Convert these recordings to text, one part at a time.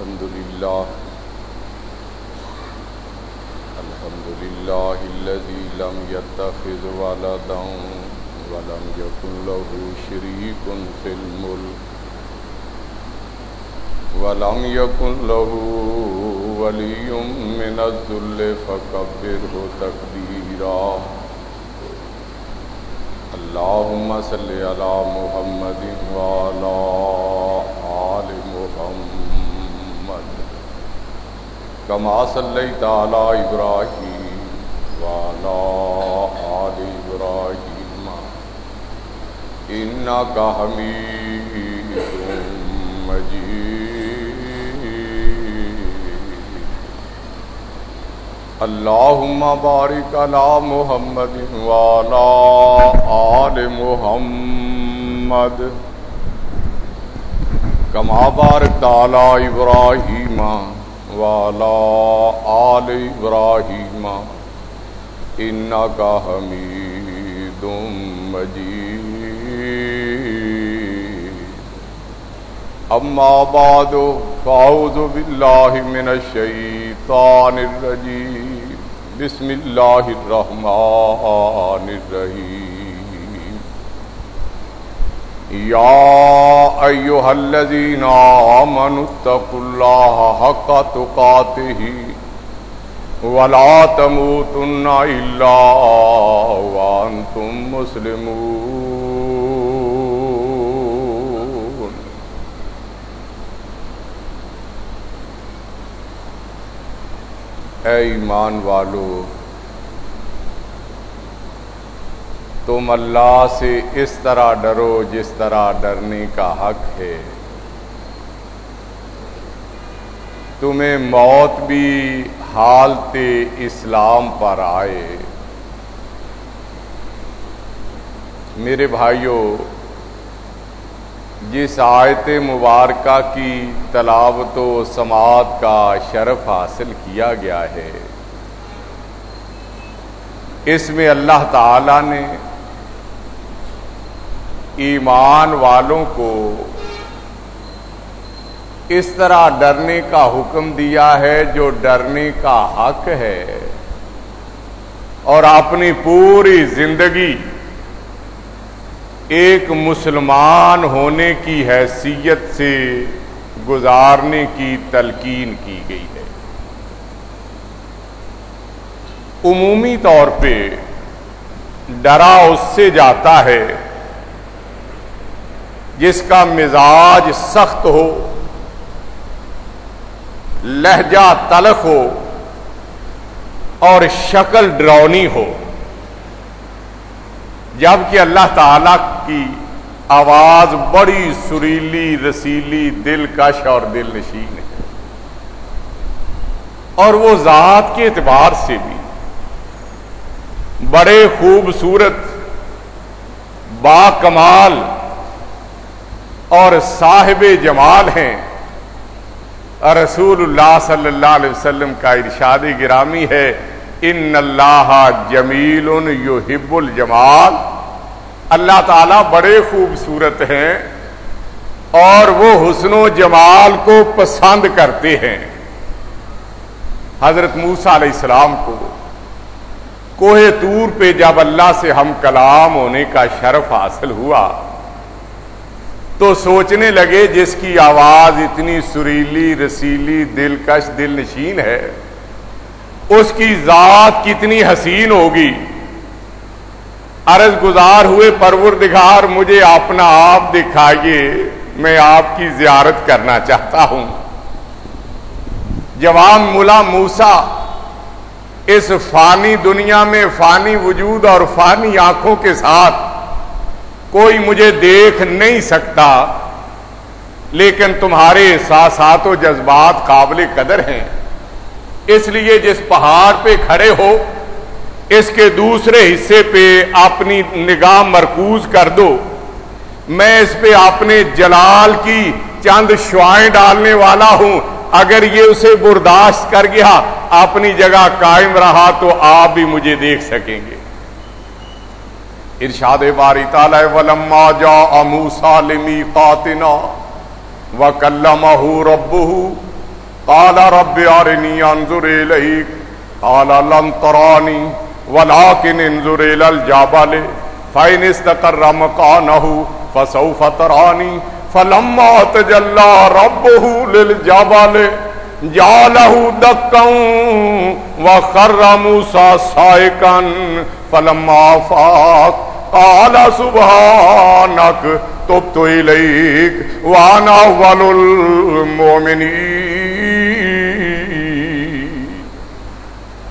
الحمد لله الحمد لله الذي لم يتخذ ولدا ولم يكن له شريك في الملك، ولم يكن له ولي من الذل فكبره تكبيرا. اللهم صل على محمد وعلى آل محمد كما صليت على إبراهيم وعلى آل إبراهيم. إنك حميد مجيد. اللهم بارك على محمد وعلى آل محمد. كما باركت على إبراهيم وعلى آل إبراهيم إنك حميد مجيد. أما بعد، فأعوذ بالله من الشيطان الرجيم. بسم الله الرحمن الرحيم. يا أيها الذين آمنوا اتقوا الله حق تقاته ولا تموتن إلا وأنتم مسلمون. اے ایمان والو تم اللہ سے اس طرح ڈرو جس طرح ڈرنے کا حق ہے۔ تمہیں موت بھی حالت اسلام پر آئے۔ میرے بھائیوں جس آیت مبارکہ کی تلاوت و سماعت کا شرف حاصل کیا گیا ہے، اس میں اللہ تعالی نے ایمان والوں کو اس طرح ڈرنے کا حکم دیا ہے جو ڈرنے کا حق ہے اور اپنی پوری زندگی ایک مسلمان ہونے کی حیثیت سے گزارنے کی تلقین کی گئی ہے۔ عمومی طور پہ ڈرا اس سے جاتا ہے جس کا مزاج سخت ہو، لہجہ تلخ ہو، اور شکل ڈرونی ہو۔ جبکہ اللہ تعالی کی آواز بڑی سریلی، رسیلی، دلکش اور دل نشین ہے۔ اور وہ ذات کے اعتبار سے بھی۔ بڑے خوبصورت، با کمال اور صاحب جمال ہیں۔ رسول اللہ صلی اللہ علیہ وسلم کا ارشاد گرامی ہے، ان اللہ جمیل یحب الجمال۔ اللہ تعالی بڑے خوبصورت ہیں اور وہ حسن و جمال کو پسند کرتے ہیں۔ حضرت موسا علیہ السلام کو کوہ تور پہ جب اللہ سے ہم کلام ہونے کا شرف حاصل ہوا تو سوچنے لگے جس کی آواز اتنی سریلی، رسیلی، دلکش دل نشین ہے، اس کی ذات کتنی حسین ہوگی۔ عرض گزار ہوئے پروردگار، مجھے اپنا آپ دکھائیے، میں آپ کی زیارت کرنا چاہتا ہوں۔ جوان ملا موسا اس فانی دنیا میں فانی وجود اور فانی آنکھوں کے ساتھ کوئی مجھے دیکھ نہیں سکتا، لیکن تمہارے احساسات و جذبات قابل قدر ہیں۔ اس لیے جس پہاڑ پہ کھڑے ہو، اس کے دوسرے حصے پہ اپنی نگاہ مرکوز کر دو۔ میں اس پہ اپنے جلال کی چند شوائیں ڈالنے والا ہوں۔ اگر یہ اسے برداشت کر گیا، اپنی جگہ قائم رہا تو آپ بھی مجھے دیکھ سکیں گے۔ ارشاد باری تعالی، ولما جا موسا لمی قاتنا و ربہ قال رب ارني انظر اليك قال لن تراني ولكن انظر الى الجبل، فإن استقر مكانه فسوف تراني فلما تجلى ربه للجبل جعله دكا وخر موسى صائقا فلما فاق قال سبحانك تبت إليك وأنا أول المؤمنين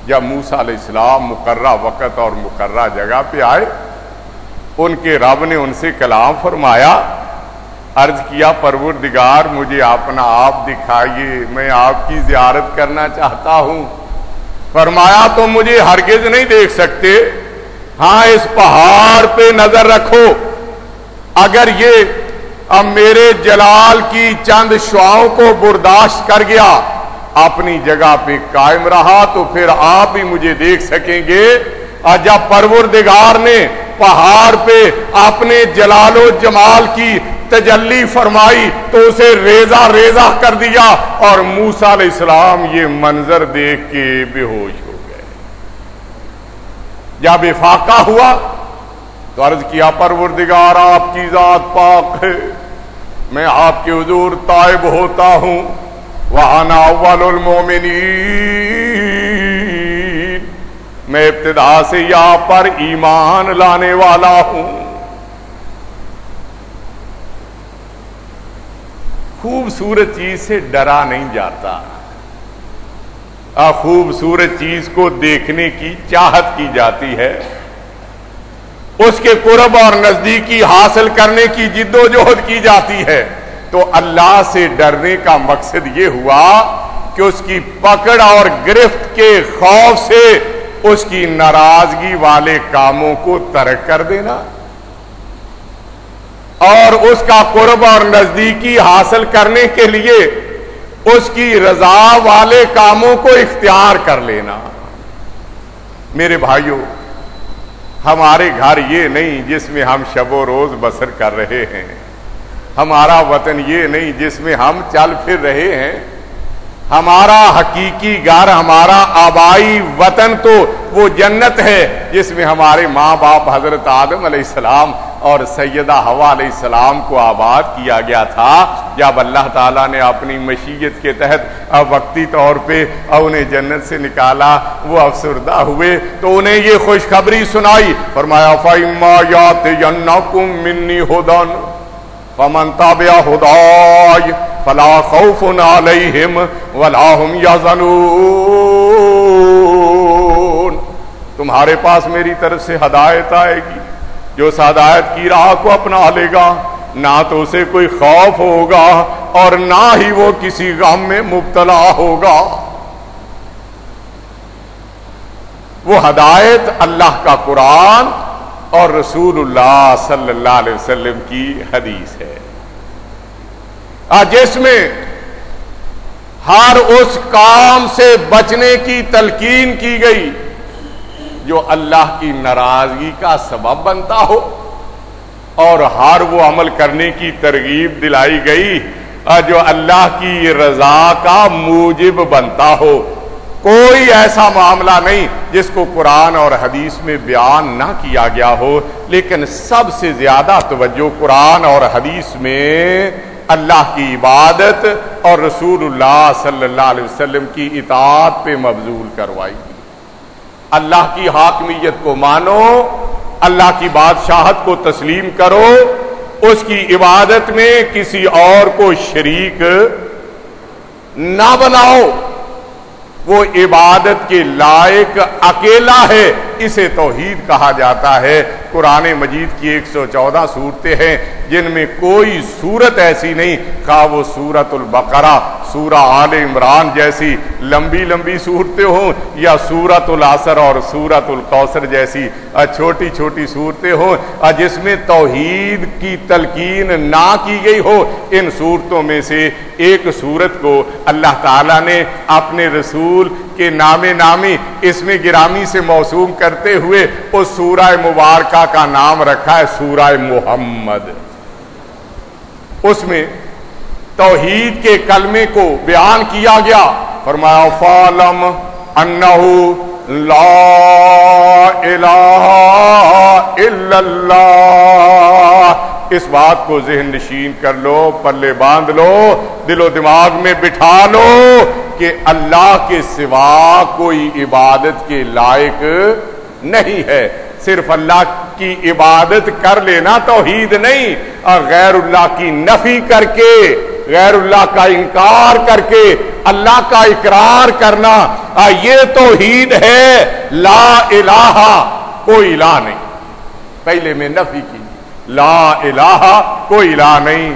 جب موسا علیہ السلام مقررہ وقت اور مقررہ جگہ پہ آئے، ان کے رب نے ان سے کلام فرمایا عرض کیا، پروردگار، مجھے اپنا آپ دکھائیے، میں آپ کی زیارت کرنا چاہتا ہوں۔ فرمایا تو مجھے ہرگز نہیں دیکھ سکتے۔ ہاں اس پہاڑ پہ نظر رکھو۔ اگر یہ اب میرے جلال کی چند شعاؤں کو برداشت کر گیا، اپنی جگہ پہ قائم رہا، تو پھر آپ ہی مجھے دیکھ سکیں گے۔ اور جب پروردگار نے پہاڑ پہ اپنے جلال و جمال کی تجلی فرمائی تو اسے ریزا ریزا کر دیا اور موسا علیہ السلام یہ منظر دیکھ کے بے ہوش ہو گئے۔ جب افاقہ ہوا تو عرض کیا، پروردگار، آپ کی ذات پاک ہے۔ میں آپ کے حضور طائب ہوتا ہوں۔ وہاں اول المومنین میں ابتدا سے یا پر ایمان لانے والا ہوں۔ خوبصورت چیز سے ڈرا نہیں جاتا۔ خوبصورت چیز کو دیکھنے کی چاہت کی جاتی ہے۔ اس کے قرب اور نزدیکی حاصل کرنے کی جد و جہد کی جاتی ہے۔ تو اللہ سے ڈرنے کا مقصد یہ ہوا کہ اس کی پکڑ اور گرفت کے خوف سے اس کی ناراضگی والے کاموں کو ترک کر دینا اور اس کا قرب اور نزدیکی حاصل کرنے کے لیے اس کی رضا والے کاموں کو اختیار کر لینا۔ میرے بھائیوں ہمارے گھر یہ نہیں جس میں ہم شب و روز بسر کر رہے ہیں۔ ہمارا وطن یہ نہیں جس میں ہم چل پھر رہے ہیں۔ ہمارا حقیقی گھر، ہمارا آبائی وطن تو وہ جنت ہے، جس میں ہمارے ماں باپ حضرت آدم علیہ السلام اور سیدہ ہوا علیہ السلام کو آباد کیا گیا تھا۔ جب اللہ تعالیٰ نے اپنی مشیت کے تحت وقتی طور پہ انہیں جنت سے نکالا، وہ افسردہ ہوئے تو انہیں یہ خوشخبری سنائی۔ فرمایا فائما یات منی ہدن فمن تابع ہدای فلا خوف علیہم ولا هم یحزنون تمہارے پاس میری طرف سے ہدایت آئے گی۔ جو اس ہدایت کی راہ کو اپنا لے گا، نہ تو اسے کوئی خوف ہوگا اور نہ ہی وہ کسی غم میں مبتلا ہوگا۔ وہ ہدایت اللہ کا قرآن اور رسول اللہ صلی اللہ علیہ وسلم کی حدیث ہے۔ جس میں ہر اس کام سے بچنے کی تلقین کی گئی جو اللہ کی ناراضگی کا سبب بنتا ہو اور ہر وہ عمل کرنے کی ترغیب دلائی گئی جو اللہ کی رضا کا موجب بنتا ہو۔ کوئی ایسا معاملہ نہیں جس کو قرآن اور حدیث میں بیان نہ کیا گیا ہو، لیکن سب سے زیادہ توجہ قرآن اور حدیث میں اللہ کی عبادت اور رسول اللہ صلی اللہ علیہ وسلم کی اطاعت پہ مبزول کروائی۔ گی اللہ کی حاکمیت کو مانو، اللہ کی بادشاہت کو تسلیم کرو، اس کی عبادت میں کسی اور کو شریک نہ بناؤ۔ وہ عبادت کے لائق اکیلا ہے۔ اسے توحید کہا جاتا ہے۔ قرآن مجید کی ایک سو چودہ صورتیں ہیں، جن میں کوئی صورت ایسی نہیں، خواہ وہ سورت البقرہ سورہ آل عمران جیسی لمبی لمبی صورتیں ہوں، یا سورت العصر اور سورت القوثر جیسی چھوٹی چھوٹی صورتیں ہوں۔ جس میں توحید کی تلقین نہ کی گئی ہو، ان صورتوں میں سے ایک صورت کو اللہ تعالیٰ نے اپنے رسول کے نام نامی، اس میں گرامی سے موسوم کر کرتے ہوئے اس سورہ مبارکہ کا نام رکھا ہے، سورہ محمد۔ اس میں توحید کے کلمے کو بیان کیا گیا۔ فرمایا فالم انہو لا الہ الا اللہ اس بات کو ذہن نشین کر لو، پلے باندھ لو، دل و دماغ میں بٹھا لو کہ اللہ کے سوا کوئی عبادت کے لائق نہیں ہے۔ صرف اللہ کی عبادت کر لینا توحید نہیں، اور غیر اللہ کی نفی کر کے، غیر اللہ کا انکار کر کے اللہ کا اقرار کرنا یہ توحید ہے۔ لا الہ، کوئی الہ نہیں۔ پہلے میں نفی کی۔ لا الہ، کوئی الہ نہیں۔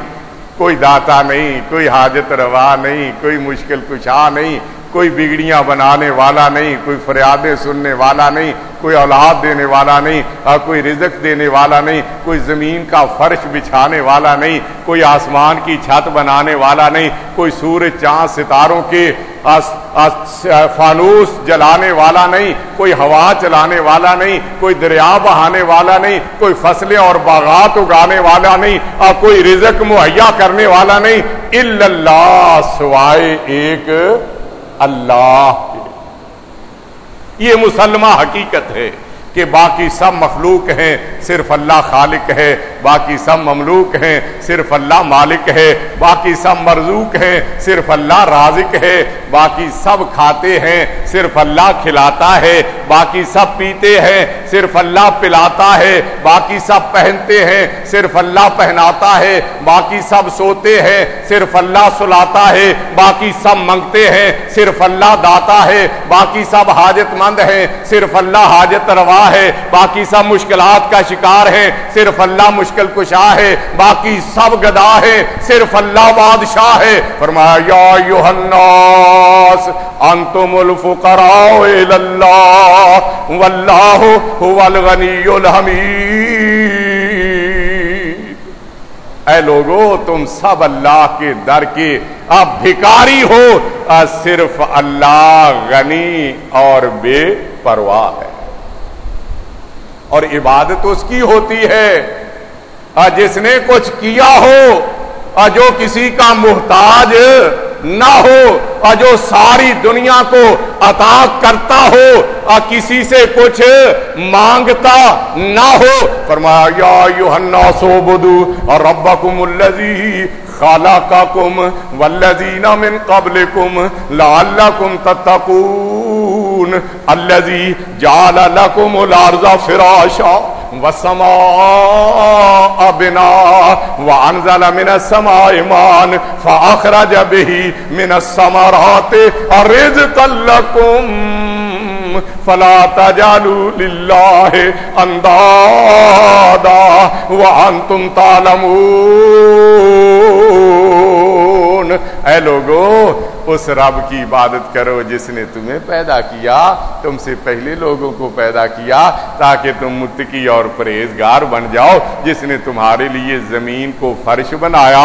کوئی داتا نہیں، کوئی حاجت روا نہیں، کوئی مشکل کشا نہیں۔ کوئی بگڑیاں بنانے والا نہیں کوئی فریادیں سننے والا نہیں کوئی اولاد دینے والا نہیں اور کوئی رزق دینے والا نہیں کوئی زمین کا فرش بچھانے والا نہیں کوئی آسمان کی چھت بنانے والا نہیں کوئی سورج چاند ستاروں کے فانوس جلانے والا نہیں کوئی ہوا چلانے والا نہیں کوئی دریا بہانے والا نہیں کوئی فصلیں اور باغات اگانے والا نہیں اور کوئی رزق مہیا کرنے والا نہیں اللہ سوائے ایک اللہ. یہ مسلمہ حقیقت ہے۔ کہ باقی سب مخلوق ہیں، صرف اللہ خالق ہے، باقی سب مملوک ہیں، صرف اللہ مالک ہے، باقی سب مرزوق ہیں، صرف اللہ رازق ہے، باقی سب کھاتے ہیں، صرف اللہ کھلاتا ہے، باقی سب پیتے ہیں، صرف اللہ پلاتا ہے، باقی سب پہنتے ہیں، صرف اللہ پہناتا ہے، باقی سب سوتے ہیں، صرف اللہ سلاتا ہے، باقی سب منگتے ہیں، صرف اللہ داتا ہے، باقی سب حاجت مند ہیں، صرف اللہ حاجت روا ہے، باقی سب مشکلات کا شکار ہے صرف اللہ مشکل کشا ہے، باقی سب گدا ہے۔ صرف اللہ بادشاہ ہے۔ فرمایا، یا یوحناس انتم الفقراء الاللہ واللہ هو الغنی الحمید۔ اے لوگو، تم سب اللہ کے در کے اب بھکاری ہو۔ صرف اللہ غنی اور بے پرواہ ہے۔ اور عبادت اس کی ہوتی ہے۔ جس نے کچھ کیا ہو جو کسی کا محتاج نہ ہو جو ساری دنیا کو عطا کرتا ہو کسی سے کچھ مانگتا نہ ہو۔ فرمایا یوحنا سو بدو اور ربکم الذی خلقکم والذین من قبلکم لعلکم تتقون۔ الذی جعل لکم الارض فراشا والسماء بنا وانزل من السماء مان فاخرج به من الثمرات رزقا لكم فلا تجعلوا لله اندادا وانتم تعلمون. اے لوگو اس رب کی عبادت کرو جس نے تمہیں پیدا کیا، تم سے پہلے لوگوں کو پیدا کیا تاکہ تم متقی اور پرہیزگار بن جاؤ، جس نے تمہارے لیے زمین کو فرش بنایا،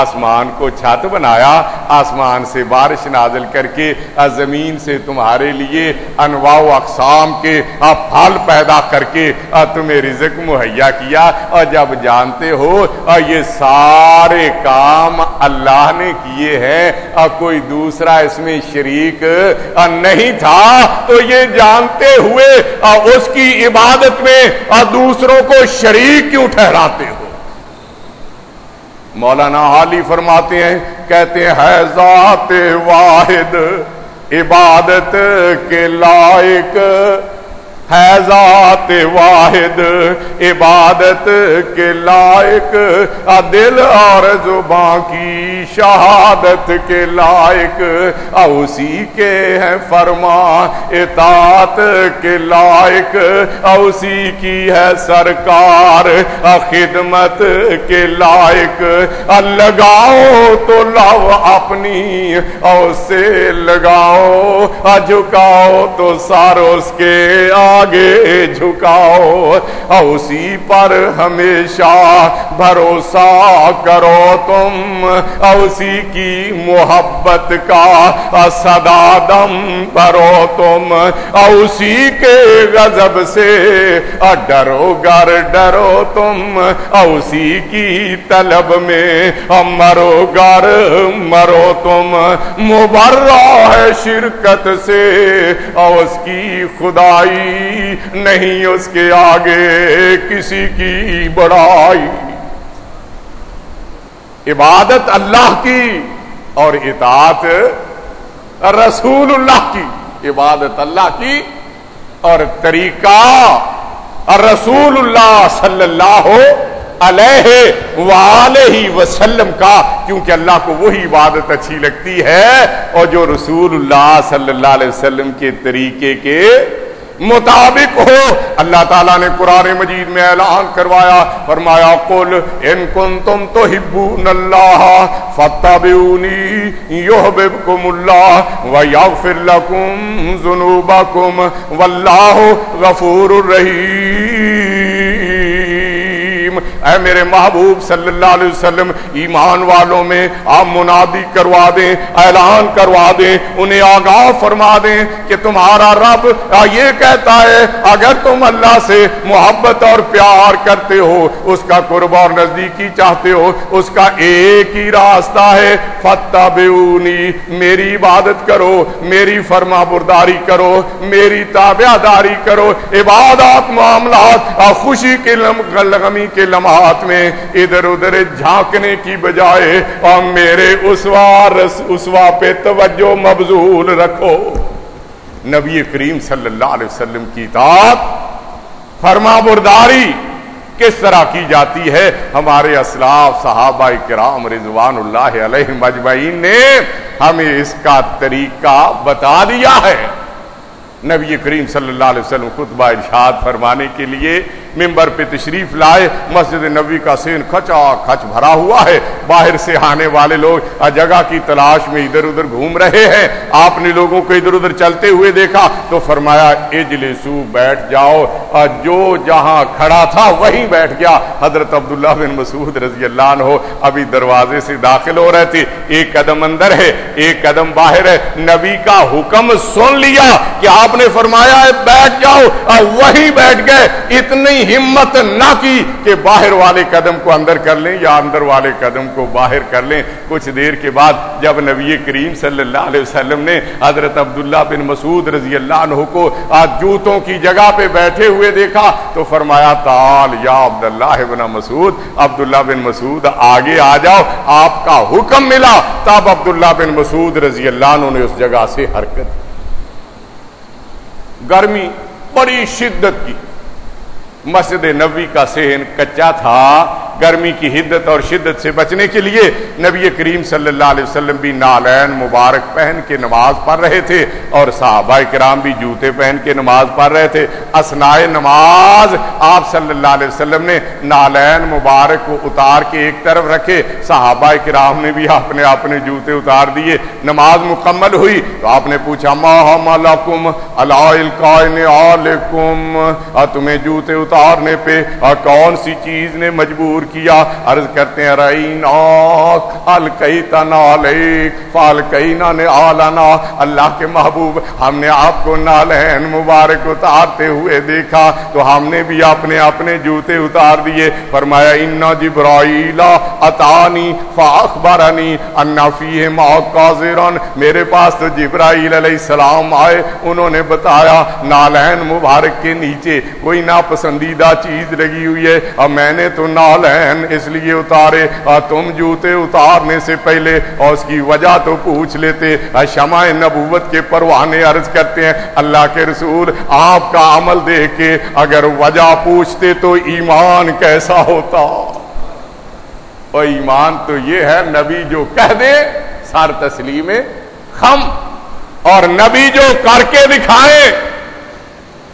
آسمان کو چھت بنایا، آسمان سے بارش نازل کر کے زمین سے تمہارے لیے انواع و اقسام کے پھل پیدا کر کے تمہیں رزق مہیا کیا۔ اور جب جانتے ہو یہ سارے کام اللہ نے کیے ہیں اور کوئی دوسرا اس میں شریک نہیں تھا، تو یہ جانتے ہوئے اس کی عبادت میں دوسروں کو شریک کیوں ٹھہراتے ہو؟ مولانا حالی فرماتے ہیں، کہتے ہیں، ذات واحد، عبادت کے لائق ہے ذات واحد، عبادت کے لائق دل اور زبان کی شہادت کے لائق اسی کے ہیں فرما، اطاعت کے لائق اسی کی ہے سرکار خدمت کے لائق لگاؤ تو لو اپنی اور سے لگاؤ جھکاؤ تو سار اس کے، آ آگے جھکاؤ اسی پر ہمیشہ بھروسہ کرو تم اسی کی محبت کا سدا دم کرو تم اسی کے غضب سے ڈرو گر ڈرو تم اسی کی طلب میں مرو گر مرو تم۔ مبرہ ہے شرکت سے اس کی خدائی نہیں اس کے آگے کسی کی بڑائی۔ عبادت اللہ کی اور اطاعت رسول اللہ کی۔ عبادت اللہ کی اور طریقہ رسول اللہ صلی اللہ علیہ وآلہ وسلم کا، کیونکہ اللہ کو وہی عبادت اچھی لگتی ہے۔ اور جو رسول اللہ صلی اللہ علیہ وسلم کے طریقے کے مطابق ہو۔ اللہ تعالیٰ نے قرآن مجید میں اعلان کروایا، فرمایا، قل ان کن تم تو ہبون اللہ فتح یحببکم اللہ ویغفر لکم ذنوبکم، واللہ غفور الرحیم اے میرے محبوب صلی اللہ علیہ وسلم، ایمان والوں میں آپ منادی کروا دیں، اعلان کروا دیں، انہیں آگاہ فرما دیں کہ تمہارا رب یہ کہتا ہے، اگر تم اللہ سے محبت اور پیار کرتے ہو، اس کا قرب اور نزدیکی چاہتے ہو، اس کا ایک ہی راستہ ہے فتح بیونی میری عبادت کرو، میری فرما برداری کرو، میری تابع داری کرو، عبادات، معاملات خوشی کے غمی کے لمحات میں ادھر ادھر جھانکنے کی بجائے اور میرے اسوا پہ توجہ مبزول رکھو۔ نبی کریم صلی اللہ علیہ وسلم کی اطاعت فرما برداری کس طرح کی جاتی ہے؟ ہمارے اسلاف، صحابہ کرام رضوان اللہ علیہ مجمعین نے ہمیں اس کا طریقہ بتا دیا ہے۔ نبی کریم صلی اللہ علیہ وسلم خطبہ ارشاد فرمانے کے لیے ممبر پہ تشریف لائے، مسجد نبی کا سین کھچا کھچ بھرا ہوا ہے۔ باہر سے آنے والے لوگ جگہ کی تلاش میں ادھر ادھر گھوم رہے ہیں۔ آپ نے لوگوں کو ادھر ادھر چلتے ہوئے دیکھا تو فرمایا، اجلسو بیٹھ جاؤ۔ جو جہاں کھڑا تھا وہیں بیٹھ گیا۔ حضرت عبداللہ بن مسعود رضی اللہ عنہ ابھی دروازے سے داخل ہو رہے تھے۔ ایک قدم اندر ہے، ایک قدم باہر ہے۔ نبی کا حکم سن لیا کہ آپ نے فرمایا ہے بیٹھ جاؤ۔ اور وہیں بیٹھ گئے۔ اتنی ہمت نہ کی کہ باہر والے قدم کو اندر کر لیں یا اندر والے قدم کو باہر کر لیں۔ کچھ دیر کے بعد جب نبی کریم صلی اللہ علیہ وسلم نے حضرت عبداللہ بن مسعود رضی اللہ عنہ کو آج جوتوں کی جگہ پہ بیٹھے ہوئے دیکھا تو فرمایا تال یا عبداللہ بن مسعود، عبداللہ بن مسعود، آگے آ جاؤ، آپ کا حکم ملا۔ تب عبداللہ بن مسعود رضی اللہ عنہ نے اس جگہ سے حرکت گرمی بڑی شدت کی۔ مسجد نبی کا سہن کچا تھا۔ گرمی کی حدت اور شدت سے بچنے کے لیے نبی کریم صلی اللہ علیہ وسلم بھی نالین مبارک پہن کے نماز پڑھ رہے تھے اور صحابہ کرام بھی جوتے پہن کے نماز پڑھ رہے تھے۔ اسنائے نماز آپ صلی اللہ علیہ وسلم نے نالین مبارک کو اتار کے ایک طرف رکھے۔ صحابہ کرام نے بھی اپنے اپنے جوتے اتار دیے۔ نماز مکمل ہوئی تو آپ نے پوچھا ماہم تمہیں جوتے اتارنے پہ کون سی چیز نے مجبور کیا؟ عرض کرتے ہیں نے آلانا اللہ کے محبوب، ہم نے آپ کو نالین مبارک اتارتے ہوئے دیکھا، تو ہم نے بھی اپنے اپنے جوتے اتار دیے۔ فرمایا انا جبرائیل اتانی فاخبرنی انا فیہ معقازرن میرے پاس تو جبرائیل علیہ السلام آئے، انہوں نے بتایا، نالین مبارک کے نیچے کوئی ناپسندیدہ چیز لگی ہوئی ہے۔ اور میں نے تو نالین حسین اس لیے اتارے۔ تم جوتے اتارنے سے پہلے اور اس کی وجہ تو پوچھ لیتے۔ شمع نبوت کے پروانے عرض کرتے ہیں۔ اللہ کے رسول، آپ کا عمل دیکھ کے اگر وجہ پوچھتے تو ایمان کیسا ہوتا؟ اور ایمان تو یہ ہے، نبی جو کہہ دے سار تسلیم خم۔ اور نبی جو کر کے دکھائے،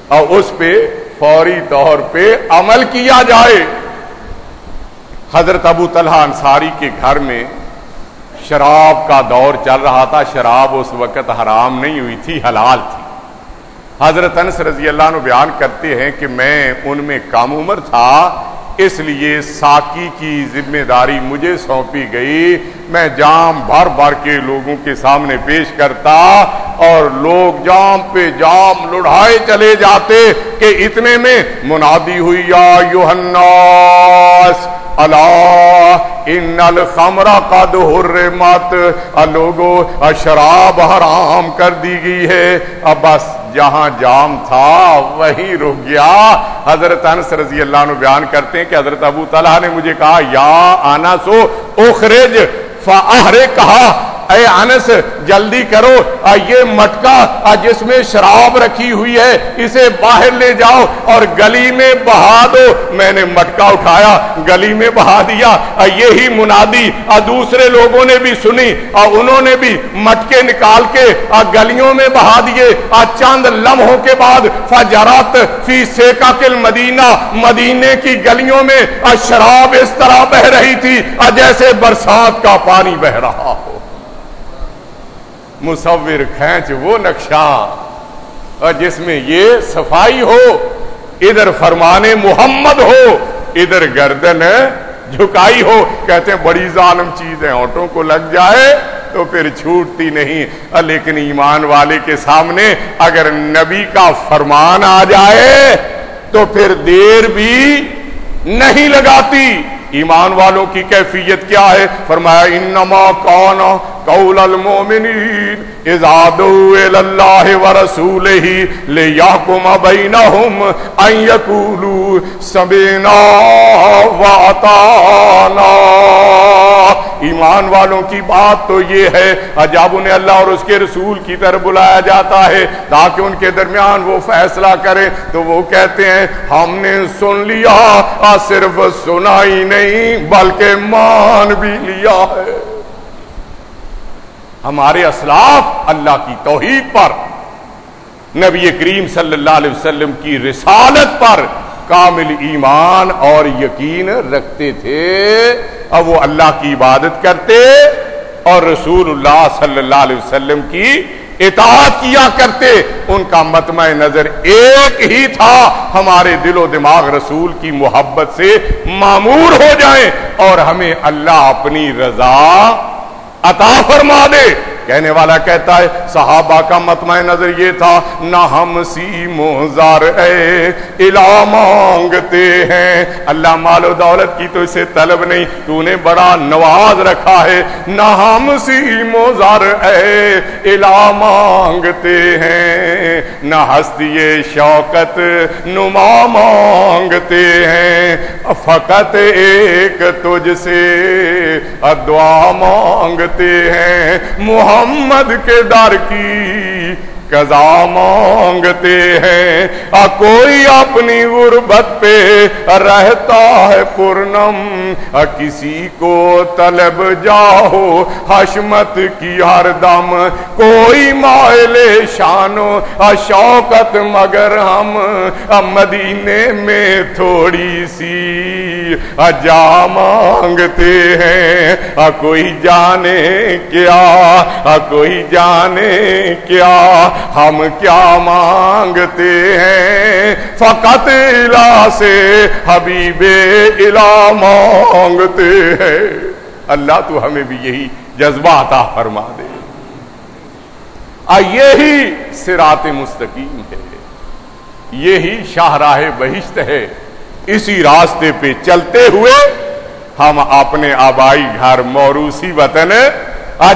اور اس پہ فوری طور پہ عمل کیا جائے۔ حضرت ابو طلحہ انصاری کے گھر میں شراب کا دور چل رہا تھا۔ شراب اس وقت حرام نہیں ہوئی تھی، حلال تھی۔ حضرت انس رضی اللہ عنہ بیان کرتے ہیں کہ میں ان میں کام عمر تھا، اس لیے ساکی کی ذمہ داری مجھے سونپی گئی۔ میں جام بھر بھر کے لوگوں کے سامنے پیش کرتا اور لوگ جام پہ جام لڑھائے چلے جاتے کہ اتنے میں منادی ہوئی، یا یوحناس اللہ ان الخمر قد حرمت۔ لوگو شراب حرام کر دی گئی ہے۔ اب بس جہاں جام تھا وہی رک گیا۔ حضرت انس رضی اللہ عنہ بیان کرتے ہیں کہ حضرت ابو طلحہ نے مجھے کہا، یا آنا سو اخرج فاہرے کہا اے انس، جلدی کرو۔ یہ مٹکا جس میں شراب رکھی ہوئی ہے، اسے باہر لے جاؤ اور گلی میں بہا دو۔ میں نے مٹکا اٹھایا، گلی میں بہا دیا۔ یہی منادی۔ دوسرے لوگوں نے بھی سنی۔ اور انہوں نے بھی مٹکے نکال کے گلیوں میں بہا دیے۔ چند لمحوں کے بعد فجرات فی سیکا کل مدینہ مدینے کی گلیوں میں شراب اس طرح بہ رہی تھی۔ جیسے برسات کا پانی بہ رہا ہو۔ مصور کھینچ وہ نقشہ۔ اور جس میں یہ صفائی ہو، ادھر فرمانے محمد ہو، ادھر گردن جھکائی ہو۔ کہتے ہیں بڑی ظالم چیز ہے آٹوں کو لگ جائے تو پھر چھوٹتی نہیں۔ لیکن ایمان والے کے سامنے اگر نبی کا فرمان آ جائے تو پھر دیر بھی نہیں لگاتی۔ ایمان والوں کی کیفیت کیا ہے؟ فرمایا، انما کون قول المؤمنین، اذا دعوا الى الله ورسوله ان يقولوا سمعنا واطعنا ایمان والوں کی بات تو یہ ہے جب انہیں اللہ اور اس کے رسول کی طرف بلایا جاتا ہے، تاکہ ان کے درمیان وہ فیصلہ کرے۔ تو وہ کہتے ہیں، ہم نے سن لیا صرف سنا ہی نہیں، بلکہ مان بھی لیا ہے۔ ہمارے اسلاف اللہ کی توحید پر۔ نبی کریم صلی اللہ علیہ وسلم کی رسالت پر کامل ایمان اور یقین رکھتے تھے۔ اب وہ اللہ کی عبادت کرتے اور رسول اللہ صلی اللہ علیہ وسلم کی اطاعت کیا کرتے۔ ان کا متمع نظر ایک ہی تھا۔ ہمارے دل و دماغ رسول کی محبت سے معمور ہو جائیں اور ہمیں اللہ اپنی رضا عطا فرما دے۔ کہنے والا کہتا ہے، صحابہ کا متمع نظر یہ تھا، نہ ہم سی موزار اے الا مانگتے ہیں۔ اللہ مال و دولت کی تو اسے طلب نہیں، تو نے بڑا نواز رکھا ہے، نہ ہم سی موزار اے الا مانگتے ہیں۔ نہ ہستی شوکت، نما مانگتے ہیں۔ فقط ایک تجھ سے دعا مانگتے ہیں۔ محمد محمد کے در کی قضا مانگتے ہیں۔ آ، کوئی اپنی غربت پہ رہتا ہے پورنم کسی کو طلب جاؤ حشمت کی ہر دم۔ کوئی مائل شانو شوکت مگر ہم۔ مدینے میں تھوڑی سی جا مانگتے ہیں۔ کوئی جانے کیا۔ کوئی جانے کیا۔ ہم کیا مانگتے ہیں؟ فقط الا سے حبیب الا مانگتے ہیں۔ اللہ تو ہمیں بھی یہی جذبہ عطا فرما دے۔ یہی سرات مستقیم ہے۔ یہی شاہراہ بہشت ہے۔ اسی راستے پہ چلتے ہوئے ہم اپنے آبائی گھر موروسی وطن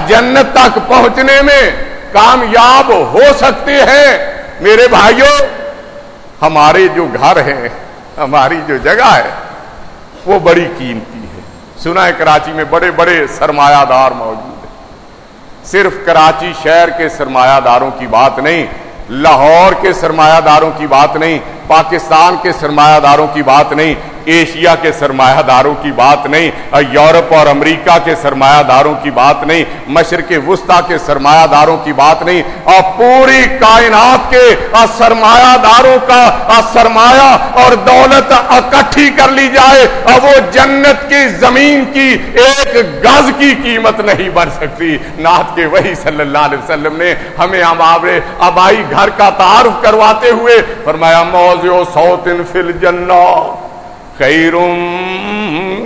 جنت تک پہنچنے میں کامیاب ہو سکتے ہیں۔ میرے بھائیوں ہمارے جو گھر ہیں، ہماری جو جگہ ہے، وہ بڑی قیمتی ہے۔ سنا ہے کراچی میں بڑے بڑے سرمایہ دار موجود ہیں۔ صرف کراچی شہر کے سرمایہ داروں کی بات نہیں، لاہور کے سرمایہ داروں کی بات نہیں پاکستان کے سرمایہ داروں کی بات نہیں، ایشیا کے سرمایہ داروں کی بات نہیں، یورپ اور امریکہ کے سرمایہ داروں کی بات نہیں، مشرق وسطی کے سرمایہ داروں کی بات نہیں، اور پوری کائنات کے سرمایہ داروں کا سرمایہ اور دولت اکٹھی کر لی جائے، اور وہ جنت کی زمین کی ایک گز کی قیمت نہیں بن سکتی۔ نات کے وہی صلی اللہ علیہ وسلم نے ہمیں ہمارے ابائی گھر کا تعارف کرواتے ہوئے فرمایا موضوع سوتن فل جنا خیر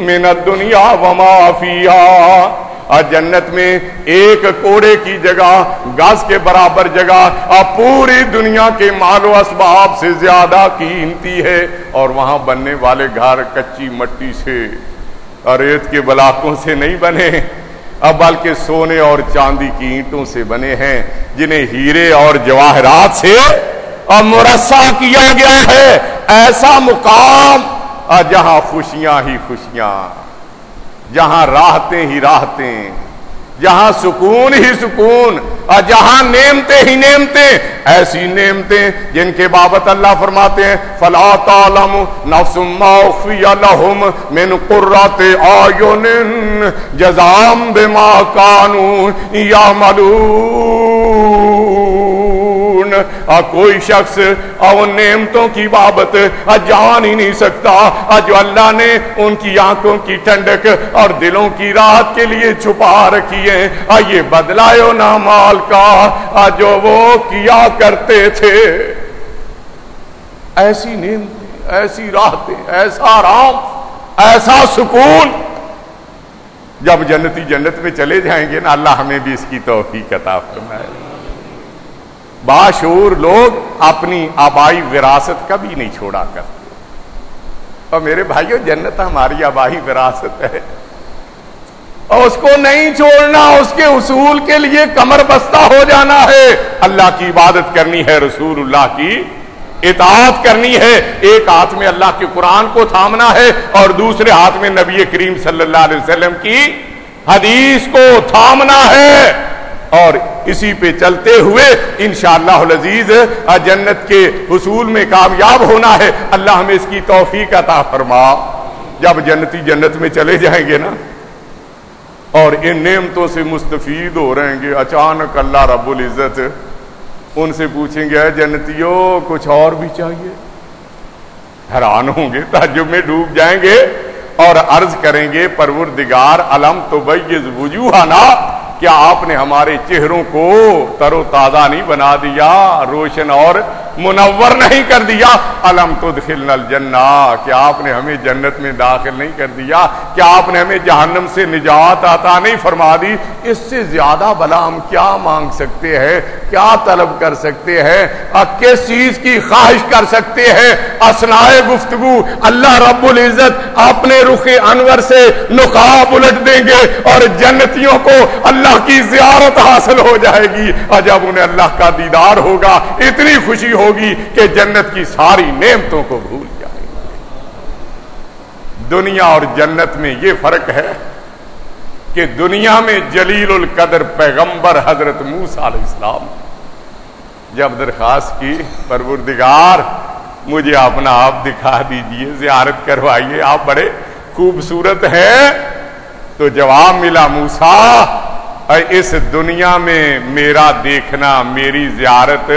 من الدنیا وما فیہا اور جنت میں ایک کوڑے کی جگہ گاز کے برابر جگہ اور پوری دنیا کے مال و اسباب سے زیادہ قیمتی ہے۔ اور وہاں بننے والے گھر کچی مٹی سے اور ریت کے بلاکوں سے نہیں بنے۔ اب بلکہ سونے اور چاندی کی اینٹوں سے بنے ہیں، جنہیں ہیرے اور جواہرات سے اور مرسا کیا گیا ہے؟ ایسا مقام۔ جہاں خوشیاں ہی خوشیاں، جہاں راہتے ہی راہتے جہاں سکون ہی سکون اور جہاں نیمتے ہی نیمتے ایسی نیمتے جن کے بابت اللہ فرماتے ہیں، فلا تعلم نفس ما اخفی لهم من قرۃ اعین جزام بما كانوا يعملون۔ کوئی شخص اور نعمتوں کی بابت جان ہی نہیں سکتا۔ جو اللہ نے ان کی آنکھوں کی ٹھنڈک اور دلوں کی رات کے لیے چھپا رکھی ہے یہ بدلائے نا مال کا۔ جو وہ کیا کرتے تھے۔ ایسی نیند ایسی راحتیں، ایسا آرام، ایسا سکون۔ جب جنتی جنت میں چلے جائیں گے نا، اللہ ہمیں بھی اس کی توفیق عطا فرمائے۔ باشور لوگ اپنی آبائی وراثت کبھی نہیں چھوڑا کرتے۔ اور میرے بھائیوں جنت ہماری آبائی وراثت ہے۔ اور اس کو نہیں چھوڑنا، اس کے اصول کے لیے کمر بستہ ہو جانا ہے۔ اللہ کی عبادت کرنی ہے، رسول اللہ کی اطاعت کرنی ہے۔ ایک ہاتھ میں اللہ کے قرآن کو تھامنا ہے اور دوسرے ہاتھ میں نبی کریم صلی اللہ علیہ وسلم کی حدیث کو تھامنا ہے۔ اور اسی پہ چلتے ہوئے انشاءاللہ العزیز جنت کے حصول میں کامیاب ہونا ہے۔ اللہ ہمیں اس کی توفیق عطا فرما۔ جب جنتی جنت میں چلے جائیں گے نا، اور ان نعمتوں سے مستفید ہو رہیں گے، اچانک اللہ رب العزت ان سے پوچھیں گے جنتیوں کچھ اور بھی چاہیے؟ حیران ہوں گے، تعجب میں ڈوب جائیں گے اور عرض کریں گے، پروردگار، علم تو بیز کیا آپ نے ہمارے چہروں کو تر و تازہ نہیں بنا دیا؟ روشن اور منور نہیں کر دیا۔ علم تو الجنہ، کیا آپ نے ہمیں جنت میں داخل نہیں کر دیا؟ کیا آپ نے ہمیں جہنم سے نجات آتا نہیں فرما دی؟ اس سے زیادہ بلا ہم کیا مانگ سکتے ہیں؟ کیا طلب کر سکتے ہیں؟ کس چیز کی خواہش کر سکتے ہیں؟ اسنائے گفتگو۔ اللہ رب العزت اپنے رخ انور سے نقاب الٹ دیں گے اور جنتیوں کو اللہ کی زیارت حاصل ہو جائے گی۔ اور جب انہیں اللہ کا دیدار ہوگا۔ اتنی خوشی ہو ہوگی کہ جنت کی ساری نعمتوں کو بھول جائے۔ گی دنیا اور جنت میں یہ فرق ہے کہ دنیا میں جلیل القدر پیغمبر حضرت موسا علیہ السلام جب درخواست کی، پروردگار، مجھے اپنا آپ دکھا دیجیے، زیارت کروائیے، آپ بڑے خوبصورت ہیں۔ تو جواب ملا موسا اس دنیا میں میرا دیکھنا، میری زیارت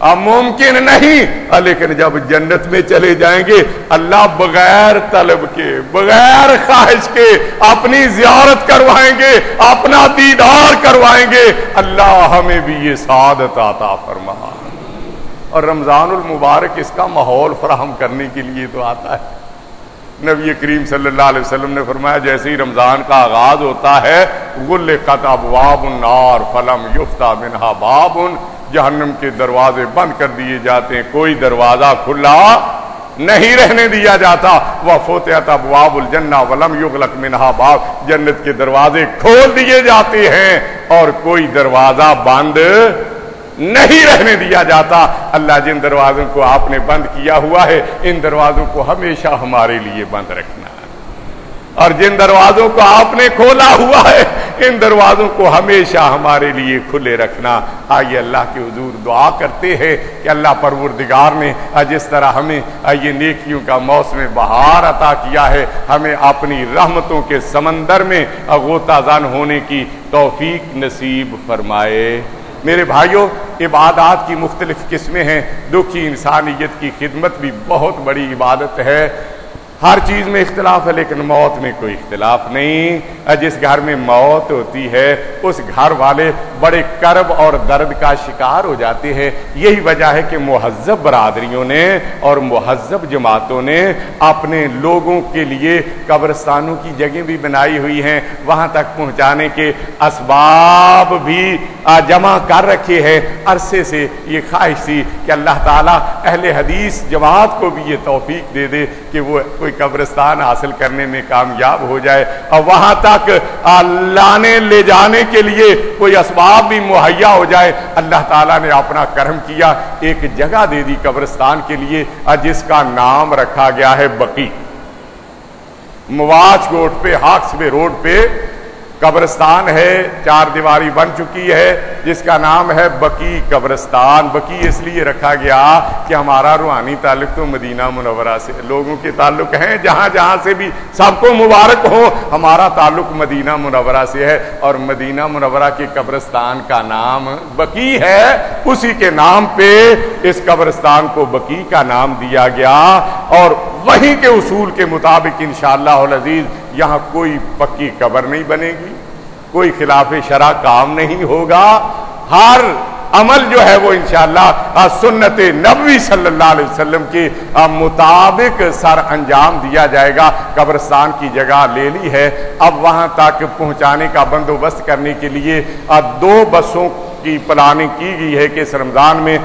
ممکن نہیں۔ لیکن جب جنت میں چلے جائیں گے، اللہ بغیر طلب کے، بغیر خواہش کے اپنی زیارت کروائیں گے، اپنا دیدار کروائیں گے، اللہ ہمیں بھی یہ سعادت آتا فرما اور رمضان المبارک اس کا ماحول فراہم کرنے کے لیے تو آتا ہے۔ نبی کریم صلی اللہ علیہ وسلم نے فرمایا، جیسے ہی رمضان کا آغاز ہوتا ہے گل ابواب النار، فلم یفتا منہا باب جہنم کے دروازے بند کر دیے جاتے ہیں۔ کوئی دروازہ کھلا نہیں رہنے دیا جاتا۔ وہ فوتیات ابواب الجنہ ولم یغلق منہا باب جنت کے دروازے کھول دیے جاتے ہیں اور کوئی دروازہ بند نہیں رہنے دیا جاتا۔ اللہ جن دروازوں کو آپ نے بند کیا ہوا ہے، ان دروازوں کو ہمیشہ ہمارے لیے بند رکھنا۔ اور جن دروازوں کو آپ نے کھولا ہوا ہے ان دروازوں کو ہمیشہ ہمارے لیے کھلے رکھنا۔ آئیے اللہ کے حضور دعا کرتے ہیں کہ اللہ پروردگار نے جس طرح ہمیں یہ نیکیوں کا موسم بہار عطا کیا ہے۔ ہمیں اپنی رحمتوں کے سمندر میں غوطہ زن ہونے کی توفیق نصیب فرمائے۔ میرے بھائیوں عبادات کی مختلف قسمیں ہیں۔ دکھی انسانیت کی خدمت بھی بہت بڑی عبادت ہے۔ ہر چیز میں اختلاف ہے، لیکن موت میں کوئی اختلاف نہیں۔ جس گھر میں موت ہوتی ہے، اس گھر والے بڑے کرب اور درد کا شکار ہو جاتے ہیں۔ یہی وجہ ہے کہ مہذب برادریوں نے اور مہذب جماعتوں نے اپنے لوگوں کے لیے قبرستانوں کی جگہ بھی بنائی ہوئی ہیں۔ وہاں تک پہنچانے کے اسباب بھی جمع کر رکھے ہیں۔ عرصے سے یہ خواہش تھی کہ اللہ تعالیٰ اہل حدیث جماعت کو بھی یہ توفیق دے دے۔ کہ وہ کوئی قبرستان حاصل کرنے میں کامیاب ہو جائے اور وہاں تک لانے لے جانے کے لیے کوئی اسباب بھی مہیا ہو جائے، اللہ تعالیٰ نے اپنا کرم کیا، ایک جگہ دے دی قبرستان کے لیے جس کا نام رکھا گیا ہے بقی۔ مواج کوٹ پہ، ہاکس پہ روڈ پہ قبرستان ہے، چار دیواری بن چکی ہے، جس کا نام ہے بکی قبرستان۔ بکی اس لیے رکھا گیا کہ ہمارا روحانی تعلق تو مدینہ منورہ سے، لوگوں کے تعلق ہیں، جہاں جہاں سے بھی سب کو مبارک ہو، ہمارا تعلق مدینہ منورہ سے ہے۔ اور مدینہ منورہ کے قبرستان کا نام بکی ہے۔ اسی کے نام پہ اس قبرستان کو بکی کا نام دیا گیا۔ اور وہیں کے اصول کے مطابق انشاءاللہ العزیز یہاں کوئی پکی قبر نہیں بنے گی، کوئی خلاف شرح کام نہیں ہوگا۔ ہر عمل جو ہے وہ انشاءاللہ سنت نبوی صلی اللہ علیہ وسلم کے مطابق سر انجام دیا جائے گا۔ قبرستان کی جگہ لے لی ہے۔ اب وہاں تک پہنچانے کا بندوبست کرنے کے لیے دو بسوں کی پلاننگ کی گئی ہے کہ اس رمضان میں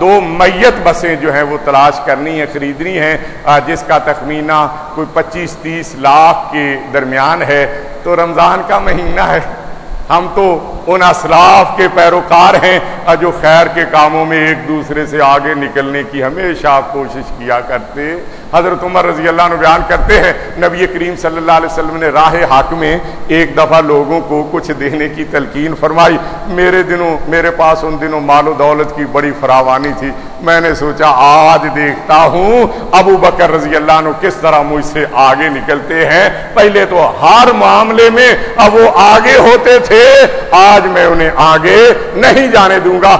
دو میت بسیں جو ہیں وہ تلاش کرنی ہیں، خریدنی ہیں۔ جس کا تخمینہ کوئی پچیس، تیس لاکھ کے درمیان ہے۔ تو رمضان کا مہینہ ہے۔ ہم تو ان اسلاف کے پیروکار ہیں۔ جو خیر کے کاموں میں ایک دوسرے سے آگے نکلنے کی ہمیشہ کوشش کیا کرتے۔ حضرت عمر رضی اللہ عنہ بیان کرتے ہیں، نبی کریم صلی اللہ علیہ وسلم نے راہ حق میں ایک دفعہ لوگوں کو کچھ دینے کی تلقین فرمائی۔ میرے دنوں، میرے پاس ان دنوں مال و دولت کی بڑی فراوانی تھی۔ میں نے سوچا، آج دیکھتا ہوں ابو بکر رضی اللہ عنہ کس طرح مجھ سے آگے نکلتے ہیں۔ پہلے تو ہر معاملے میں اب وہ آگے ہوتے تھے۔ آج آج میں انہیں آگے نہیں جانے دوں گا۔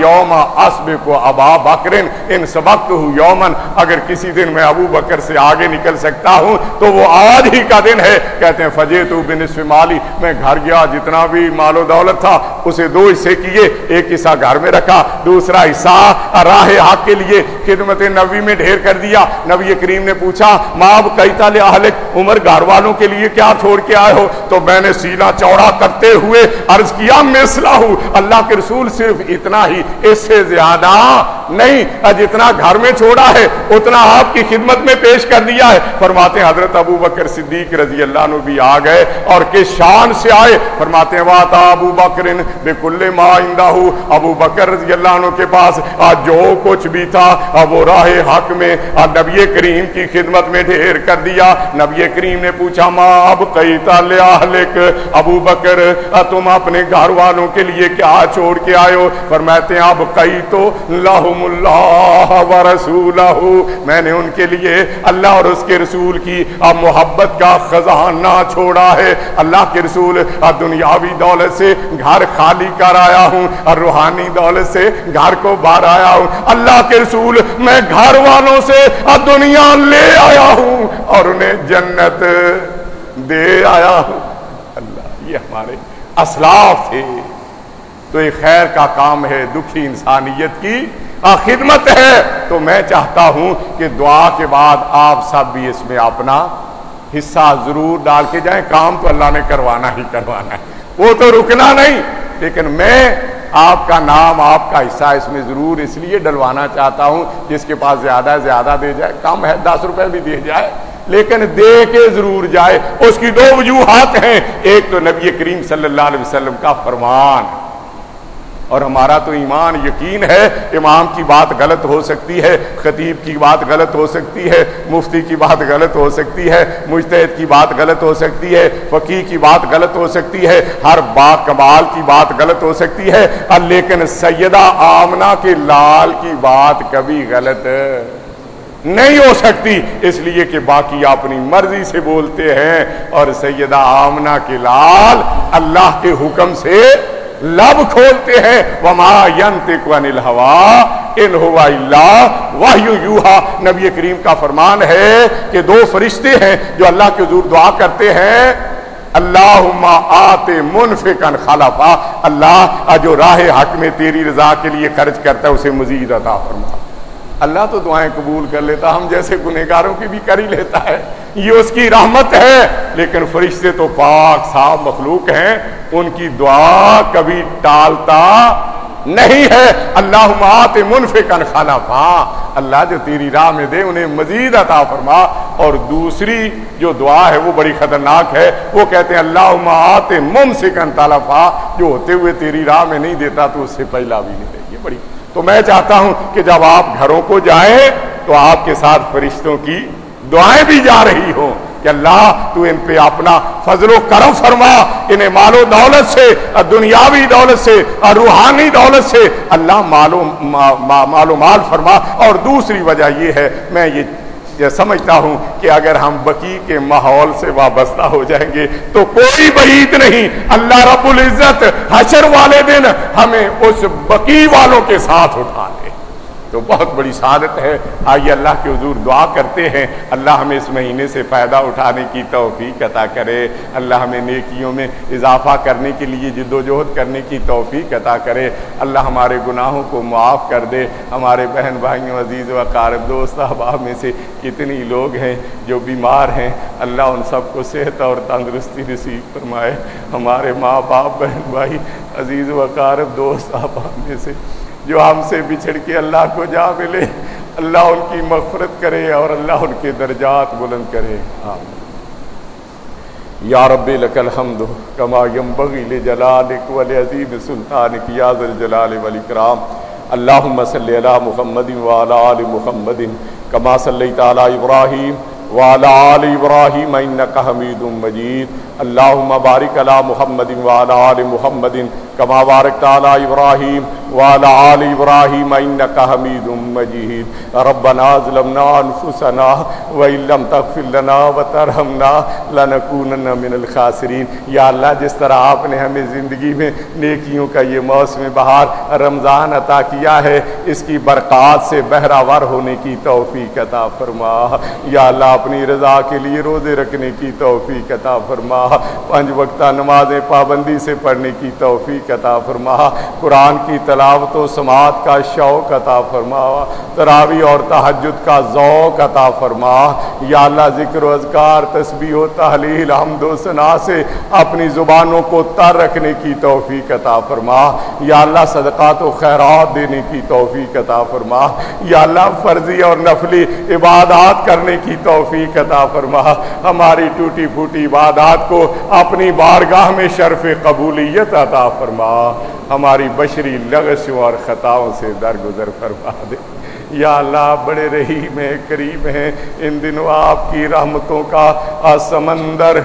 یوما اسب کو ابا بکرن ان سبق ہوں یومن اگر کسی دن میں ابو بکر سے آگے نکل سکتا ہوں تو وہ آج ہی کا دن ہے۔ کہتے ہیں فجے تو بنسف مالی میں گھر گیا، جتنا بھی مال و دولت تھا، اسے دو حصے کیے۔ ایک حصہ گھر میں رکھا، دوسرا حصہ راہ حق کے لیے۔ خدمت نبی میں ڈھیر کر دیا۔ نبی کریم نے پوچھا ماں کئی تالے عمر گھر والوں کے لیے کیا چھوڑ کے آئے ہو؟ تو میں نے سینا چوڑا کرتے ہوئے عرض کیا مسلا ہوں اللہ کے رسول صرف اتنا ہی اس سے زیادہ نہیں جتنا گھر میں چھوڑا ہے، اتنا آپ کی خدمت میں پیش کر دیا ہے۔ فرماتے ہیں، حضرت ابو بکر صدیق رضی اللہ عنہ بھی آ گئے اور کس شان سے آئے؟ فرماتے ہیں، واتا ابو بکر بے ما ابو بکر رضی اللہ عنہ کے پاس جو کچھ بھی تھا وہ راہ حق میں نبی کریم کی خدمت میں ڈھیر کر دیا۔ نبی کریم نے پوچھا ماں اب کئی تالک ابو بکر تم اپنے گھر والوں کے لیے کیا چھوڑ کے آئے ہو؟ فرماتے ہیں، اب کئی تو لاہو لہم اللہ و رسول میں نے ان کے لیے اللہ اور اس کے رسول کی اب محبت کا خزانہ چھوڑا ہے۔ اللہ کے رسول اب دنیاوی دولت سے گھر خالی کر آیا ہوں اور روحانی دولت سے گھر کو باہر آیا ہوں۔ اللہ کے رسول میں گھر والوں سے اب دنیا لے آیا ہوں اور انہیں جنت دے آیا ہوں۔ اللہ، یہ ہمارے اسلاف تھے۔ تو یہ خیر کا کام ہے، دکھی انسانیت کی خدمت ہے، تو میں چاہتا ہوں کہ دعا کے بعد آپ سب بھی اس میں اپنا حصہ ضرور ڈال کے جائیں۔ کام تو اللہ نے کروانا ہی کروانا ہے۔ وہ تو رکنا نہیں، لیکن میں آپ کا نام، آپ کا حصہ اس میں ضرور اس لیے ڈلوانا چاہتا ہوں جس کے پاس زیادہ زیادہ دے جائے۔ کم ہے، دس روپے بھی دے جائے، لیکن دے کے ضرور جائے۔ اس کی دو وجوہات ہیں۔ ایک تو نبی کریم صلی اللہ علیہ وسلم کا فرمان۔ اور ہمارا تو ایمان یقین ہے، امام کی بات غلط ہو سکتی ہے، خطیب کی بات غلط ہو سکتی ہے، مفتی کی بات غلط ہو سکتی ہے مشتحد کی بات غلط ہو سکتی ہے فقی کی بات غلط ہو سکتی ہے، ہر با کمال کی بات غلط ہو سکتی ہے لیکن سیدہ آمنا کے لال کی بات کبھی غلط نہیں ہو سکتی۔ اس لیے کہ باقی اپنی مرضی سے بولتے ہیں، اور سیدہ آمنا کے لال اللہ کے حکم سے لب کھولتے ہیں۔ وما ینتق عن الہوا ان ہوا اللہ واہیو یوہا نبی کریم کا فرمان ہے کہ دو فرشتے ہیں جو اللہ کے حضور دعا کرتے ہیں۔ اللہ آت منفقن خلفا، اللہ جو راہ حق میں تیری رضا کے لیے خرچ کرتا ہے، اسے مزید عطا فرما۔ اللہ تو دعائیں قبول کر لیتا، ہم جیسے گنہگاروں کی بھی کر ہی لیتا ہے۔ یہ اس کی رحمت ہے۔ لیکن فرشتے تو پاک، صاف مخلوق ہیں۔ ان کی دعا کبھی ٹالتا نہیں ہے۔ اللہ مات منفقن خانہ ہاں اللہ جو تیری راہ میں دے، انہیں مزید عطا فرما۔ اور دوسری جو دعا ہے، وہ بڑی خطرناک ہے۔ وہ کہتے ہیں اللہ مات ممسکن طالفا جو ہوتے ہوئے تیری راہ میں نہیں دیتا، تو اس سے پہلا بھی نہیں دے یہ بڑی تو میں چاہتا ہوں کہ جب آپ گھروں کو جائیں تو آپ کے ساتھ فرشتوں کی دعائیں بھی جا رہی ہوں کہ اللہ تو ان پہ اپنا فضل و کرم فرما، انہیں مال و دولت سے دنیاوی دولت سے، اور روحانی دولت سے اللہ مال و مال فرما۔ اور دوسری وجہ یہ ہے، میں یہ یہ سمجھتا ہوں کہ اگر ہم بکی کے ماحول سے وابستہ ہو جائیں گے تو کوئی بعید نہیں۔ اللہ رب العزت حشر والے دن ہمیں اس بکی والوں کے ساتھ اٹھا لے۔ تو بہت بڑی سعادت ہے۔ آئیے اللہ کے حضور دعا کرتے ہیں۔ اللہ ہمیں اس مہینے سے فائدہ اٹھانے کی توفیق عطا کرے۔ اللہ ہمیں نیکیوں میں اضافہ کرنے کے لیے جد و جہد کرنے کی توفیق عطا کرے۔ اللہ ہمارے گناہوں کو معاف کر دے۔ ہمارے بہن بھائیوں، عزیز و قارب دوست، احباب میں سے کتنی لوگ ہیں جو بیمار ہیں۔ اللہ ان سب کو صحت اور تندرستی نصیب فرمائے۔ ہمارے ماں باپ، بہن بھائی، عزیز و قارب دوست، احباب میں سے جو ہم سے بچھڑ کے اللہ کو جا ملے، اللہ ان کی مغفرت کرے اور اللہ ان کے درجات بلند کرے۔ یا رب، لک الحمد کما ينبغي لجلالك ولعظیم سلطانك یا ذا الجلال والاکرام۔ اللهم صل على محمد وعلى ال محمد كما صليت على ابراهيم وعلى ال ابراهيم انك حميد مجيد. اللهم بارك على محمد وعلى ال محمد كما باركت على ابراهيم وعلى آل إبراهيم إنك حميد مجيد. ربنا ظلمنا أنفسنا وإن لم تغفر لنا وترحمنا لنكونن من الخاسرين. یا اللہ، جس طرح آپ نے ہمیں زندگی میں نیکیوں کا یہ موسم بہار رمضان عطا کیا ہے، اس کی برکات سے بہراور ہونے کی توفیق عطا فرما۔ یا اللہ اپنی رضا کے لیے روزے رکھنے کی توفیق عطا فرما۔ پنج وقتہ نمازیں پابندی سے پڑھنے کی توفیق عطا فرما۔ قرآن کی تلاوت و سماعت کا شوق عطا فرما۔ تراوی اور تحجد کا ذوق عطا فرما۔ یا اللہ، ذکر و اذکار، تسبیح و تحلیل، حمد و ثنا سے اپنی زبانوں کو تر رکھنے کی توفیق عطا فرما۔ یا اللہ، صدقات و خیرات دینے کی توفیق عطا فرما۔ یا اللہ، فرضی اور نفلی عبادات کرنے کی توفیق عطا فرما۔ ہماری ٹوٹی پھوٹی عبادات کو اپنی بارگاہ میں شرف قبولیت عطا فرما۔ ہماری بشری لغشوں اور خطاؤں سے درگزر فرما دے۔ یا اللہ بڑے رحیم ہیں، کریم ہیں۔ ان دنوں آپ کی رحمتوں کا سمندر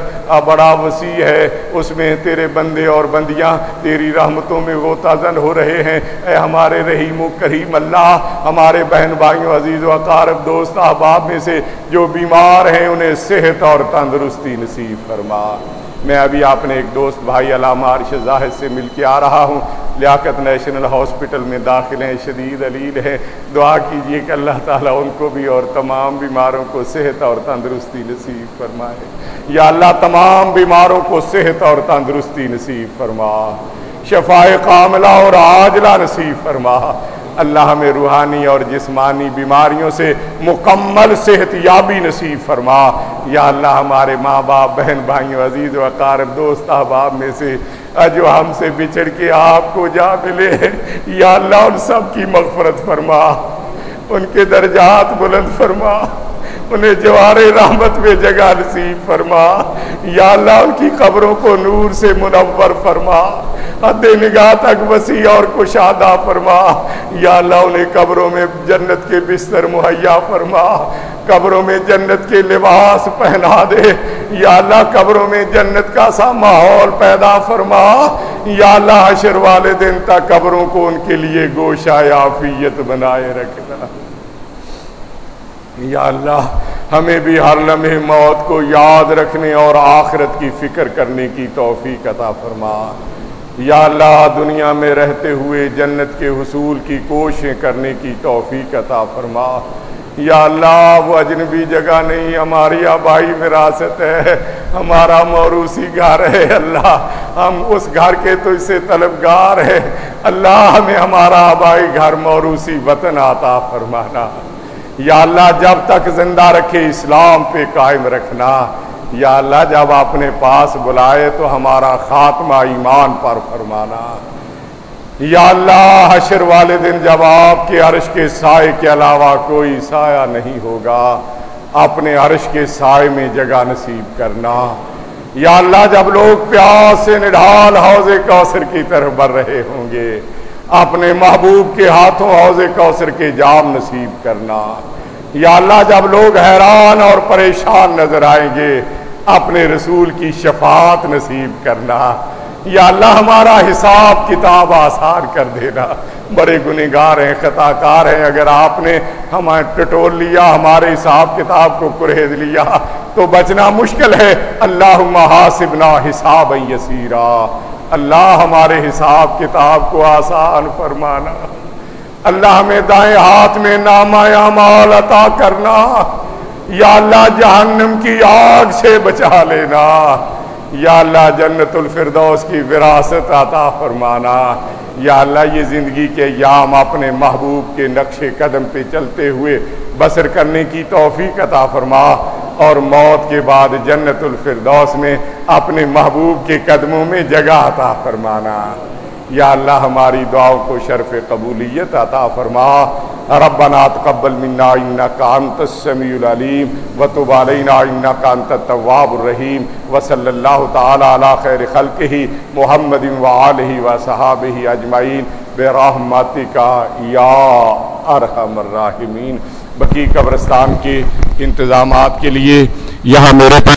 بڑا وسیع ہے۔ اس میں تیرے بندے اور بندیاں، تیری رحمتوں میں وہ تازن ہو رہے ہیں۔ اے ہمارے رحیم و کریم اللہ، ہمارے بہن بھائیوں، عزیز و اقارب، دوست، احباب میں سے جو بیمار ہیں، انہیں صحت اور تندرستی نصیب فرما۔ میں ابھی اپنے ایک دوست بھائی علامہ عرش زاہد سے مل کے آ رہا ہوں۔ لیاقت نیشنل ہاسپٹل میں داخل ہیں، شدید علیل ہے دعا کیجیے کہ اللہ تعالیٰ ان کو بھی اور تمام بیماروں کو صحت اور تندرستی نصیب فرمائے۔ یا اللہ، تمام بیماروں کو صحت اور تندرستی نصیب فرما۔ شفا کاملہ اور عاجلہ نصیب فرما۔ اللہ ہمیں روحانی اور جسمانی بیماریوں سے مکمل صحت یابی نصیب فرما۔ یا اللہ، ہمارے ماں باپ بہن بھائیوں عزیز و اقارب، دوست، احباب میں سے جو ہم سے بچڑ کے آپ کو جا ملے۔ یا اللہ، ان سب کی مغفرت فرما۔ ان کے درجات بلند فرما۔ انہیں جوار رحمت میں جگہ نصیب فرما۔ یا اللہ، ان کی قبروں کو نور سے منور فرما۔ حد نگاہ تک وسیع اور کشادہ فرما۔ یا اللہ، انہیں قبروں میں جنت کے بستر مہیا فرما۔ قبروں میں جنت کے لباس پہنا دے۔ یا اللہ، قبروں میں جنت کا سا ماحول پیدا فرما۔ یا اللہ، حشر والے دن تک قبروں کو ان کے لیے گوشہ یافیت بنائے رکھنا یا اللہ، ہمیں بھی ہر لمحے موت کو یاد رکھنے اور آخرت کی فکر کرنے کی توفیق عطا فرما۔ یا اللہ، دنیا میں رہتے ہوئے جنت کے حصول کی کوششیں کرنے کی توفیق عطا فرما۔ یا اللہ، وہ اجنبی جگہ نہیں، ہماری آبائی وراثت ہے، ہمارا موروثی گھر ہے۔ اللہ، ہم اس گھر کے تو اسے طلبگار ہے اللہ، ہمیں ہمارا آبائی گھر، موروثی وطن آتا فرمانا۔ یا اللہ جب تک زندہ رکھے اسلام پہ قائم رکھنا، یا اللہ جب اپنے پاس بلائے تو ہمارا خاتمہ ایمان پر فرمانا۔ یا اللہ حشر والے دن جب آپ کے عرش کے سائے کے علاوہ کوئی سایہ نہیں ہوگا، اپنے عرش کے سائے میں جگہ نصیب کرنا۔ یا اللہ جب لوگ پیاس سے نڈھال حوض کوثر کی طرف بڑھ رہے ہوں گے اپنے محبوب کے ہاتھوں حوض کوثر کے جام نصیب کرنا۔ یا اللہ، جب لوگ حیران اور پریشان نظر آئیں گے، اپنے رسول کی شفاعت نصیب کرنا۔ یا اللہ، ہمارا حساب کتاب آسان کر دینا۔ بڑے گنگار ہیں خطا کار ہیں۔ اگر آپ نے ہمیں ٹٹول لیا، ہمارے حساب کتاب کو کریز لیا، تو بچنا مشکل ہے۔ اللہ محاسبنا حساب یسیرا۔ اللہ ہمارے حساب کتاب کو آسان فرمانا، اللہ ہمیں دائیں ہاتھ میں نامہ مال عطا کرنا، یا اللہ جہنم کی آگ سے بچا لینا، یا اللہ جنت الفردوس کی وراثت عطا فرمانا، یا اللہ یہ زندگی کے یام اپنے محبوب کے نقش قدم پہ چلتے ہوئے بسر کرنے کی توفیق عطا فرما۔ اور موت کے بعد جنت الفردوس میں اپنے محبوب کے قدموں میں جگہ عطا فرمانا۔ یا اللہ، ہماری دعاؤں کو شرف قبولیت عطا فرما۔ ربنا تقبل منا انك انت السميع العليم وتب علينا انك انت التواب الرحيم وصلى الله تعالى على خير خلقه محمد وآله وصحابه اجمعين برحمتك يا ارحم الراحمین۔ بقی قبرستان کے انتظامات کے لیے یہاں میرے پاس